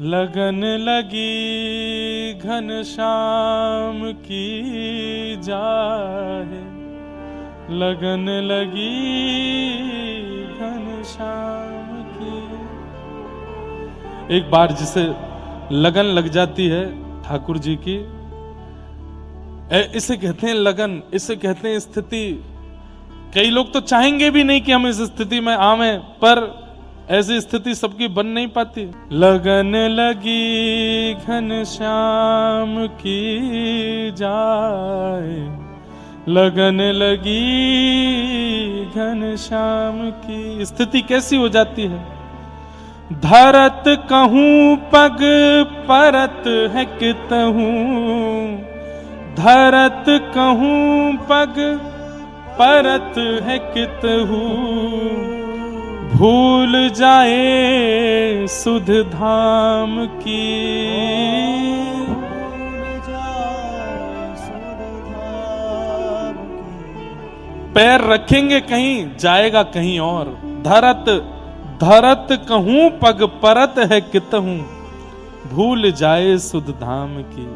लगन लगी घन श्याम की जाए लगन लगी घन श्याम की। एक बार जिसे लगन लग जाती है ठाकुर जी की इसे कहते हैं लगन, इसे कहते हैं स्थिति। कई लोग तो चाहेंगे भी नहीं कि हम इस स्थिति में आवे, पर ऐसी स्थिति सबकी बन नहीं पाती। लगन लगी घन श्याम की जाए। लगन लगी घन श्याम की स्थिति कैसी हो जाती है? धरत कहूँ, पग परत है कितहूं धरत कहूँ, पग परत है कितहूं भूल जाए सुध धाम की। पैर रखेंगे कहीं, जाएगा कहीं और। धरत धरत कहूँ, पग परत है कितहूं भूल जाए सुध धाम की।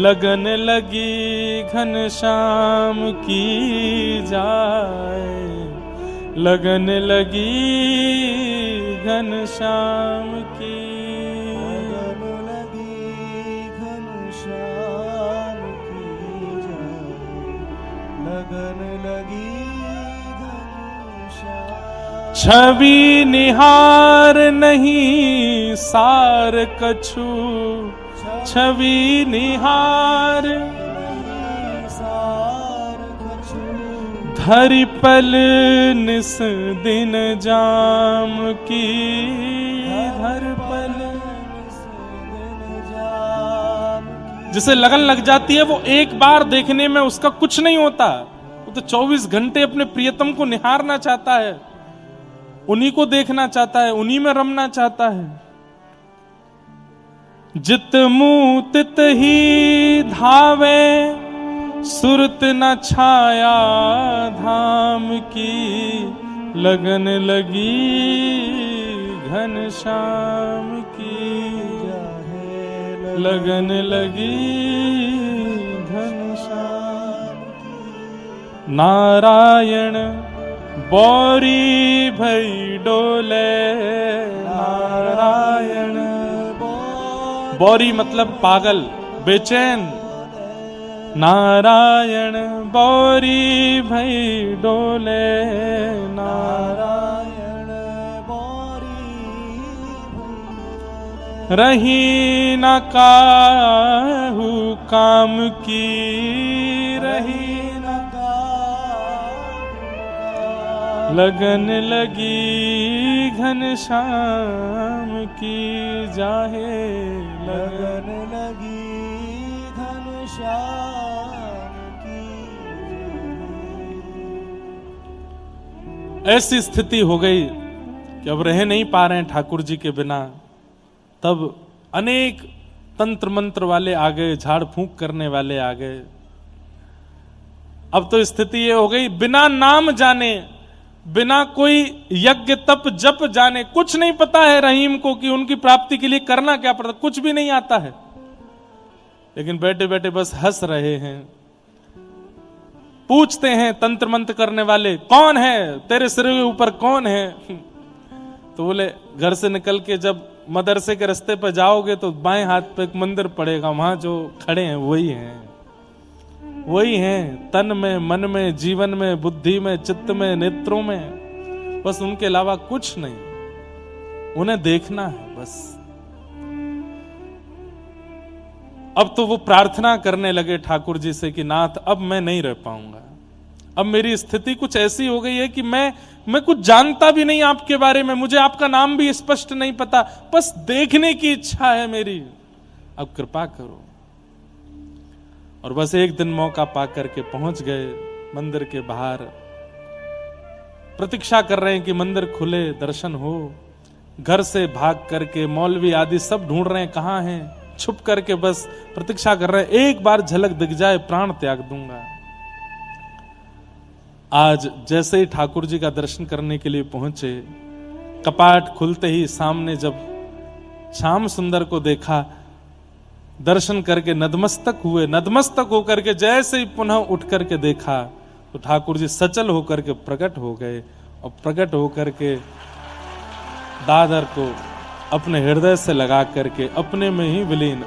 लगन लगी घन श्याम की जाए। लगन लगी घन श्याम की। लगन लगी घन श्याम की लगन लगी घन छवि निहार नहीं सार कछु। छवि निहार धरि पल निस दिन जाम की। धर पल जिसे लगन लग जाती है वो एक बार देखने में उसका कुछ नहीं होता। वो तो 24 घंटे अपने प्रियतम को निहारना चाहता है उन्हीं को देखना चाहता है उन्हीं में रमना चाहता है। जित मुँह तित ही धावे सुरत न छाया धाम की, लगन लगी घन श्याम की। लगन लगी घन श्याम। नारायण बौरी भई डोले। नारायण बौरी। मतलब पागल, बेचैन। नारायण बौरी भई डोले नारायण बौरी रही न काहू काम की। रही न लगन लगी घन श्याम की जाहे लगन ऐसी स्थिति हो गई कि अब रह नहीं पा रहे हैं ठाकुर जी के बिना, तब अनेक तंत्र मंत्र वाले आ गए, झाड़ फूंक करने वाले आ गए। अब तो स्थिति ये हो गई, बिना नाम जाने, बिना कोई यज्ञ तप जप जाने, कुछ नहीं पता है रहीम को कि उनकी प्राप्ति के लिए करना क्या पड़ता, कुछ भी नहीं आता है। लेकिन बैठे बैठे बस हंस रहे हैं। पूछते हैं तंत्र मंत्र करने वाले, कौन है? तेरे सिर के ऊपर कौन है? तो बोले, घर से निकल के जब मदरसे के रास्ते पर जाओगे तो बाएँ हाथ पे एक मंदिर पड़ेगा, वहाँ जो खड़े हैं वही हैं। वही हैं, तन में, मन में, जीवन में, बुद्धि में, चित्त में, नेत्रों में। बस उनके अलावा कुछ नहीं। उन्हें देखना है बस। अब तो वो प्रार्थना करने लगे ठाकुर जी से कि नाथ, अब मैं नहीं रह पाऊँगा। अब मेरी स्थिति कुछ ऐसी हो गई है कि मैं मैं कुछ जानता भी नहीं आपके बारे में, मुझे आपका नाम भी स्पष्ट नहीं पता, बस देखने की इच्छा है मेरी। अब कृपा करो। और बस एक दिन मौका पा करके पहुँच गए मंदिर के बाहर। प्रतीक्षा कर रहे हैं कि मंदिर खुले, दर्शन हो। घर से भाग करके मौलवी आदि सब ढूंढ रहे हैं, कहाँ हैं? छुप करके बस प्रतीक्षा कर रहे हैं, एक बार झलक दिख जाए, प्राण त्याग दूँगा। आज जैसे ही ठाकुर जी का दर्शन करने के लिए पहुँचे, कपाट खुलते ही सामने जब श्याम सुंदर को देखा, दर्शन करके नदमस्तक हुए नदमस्तक होकर के जैसे ही पुनः उठ करके देखा तो ठाकुर जी सचल होकर के प्रकट हो गए और प्रकट होकर के दादर को अपने हृदय से लगा करके अपने में ही विलीन।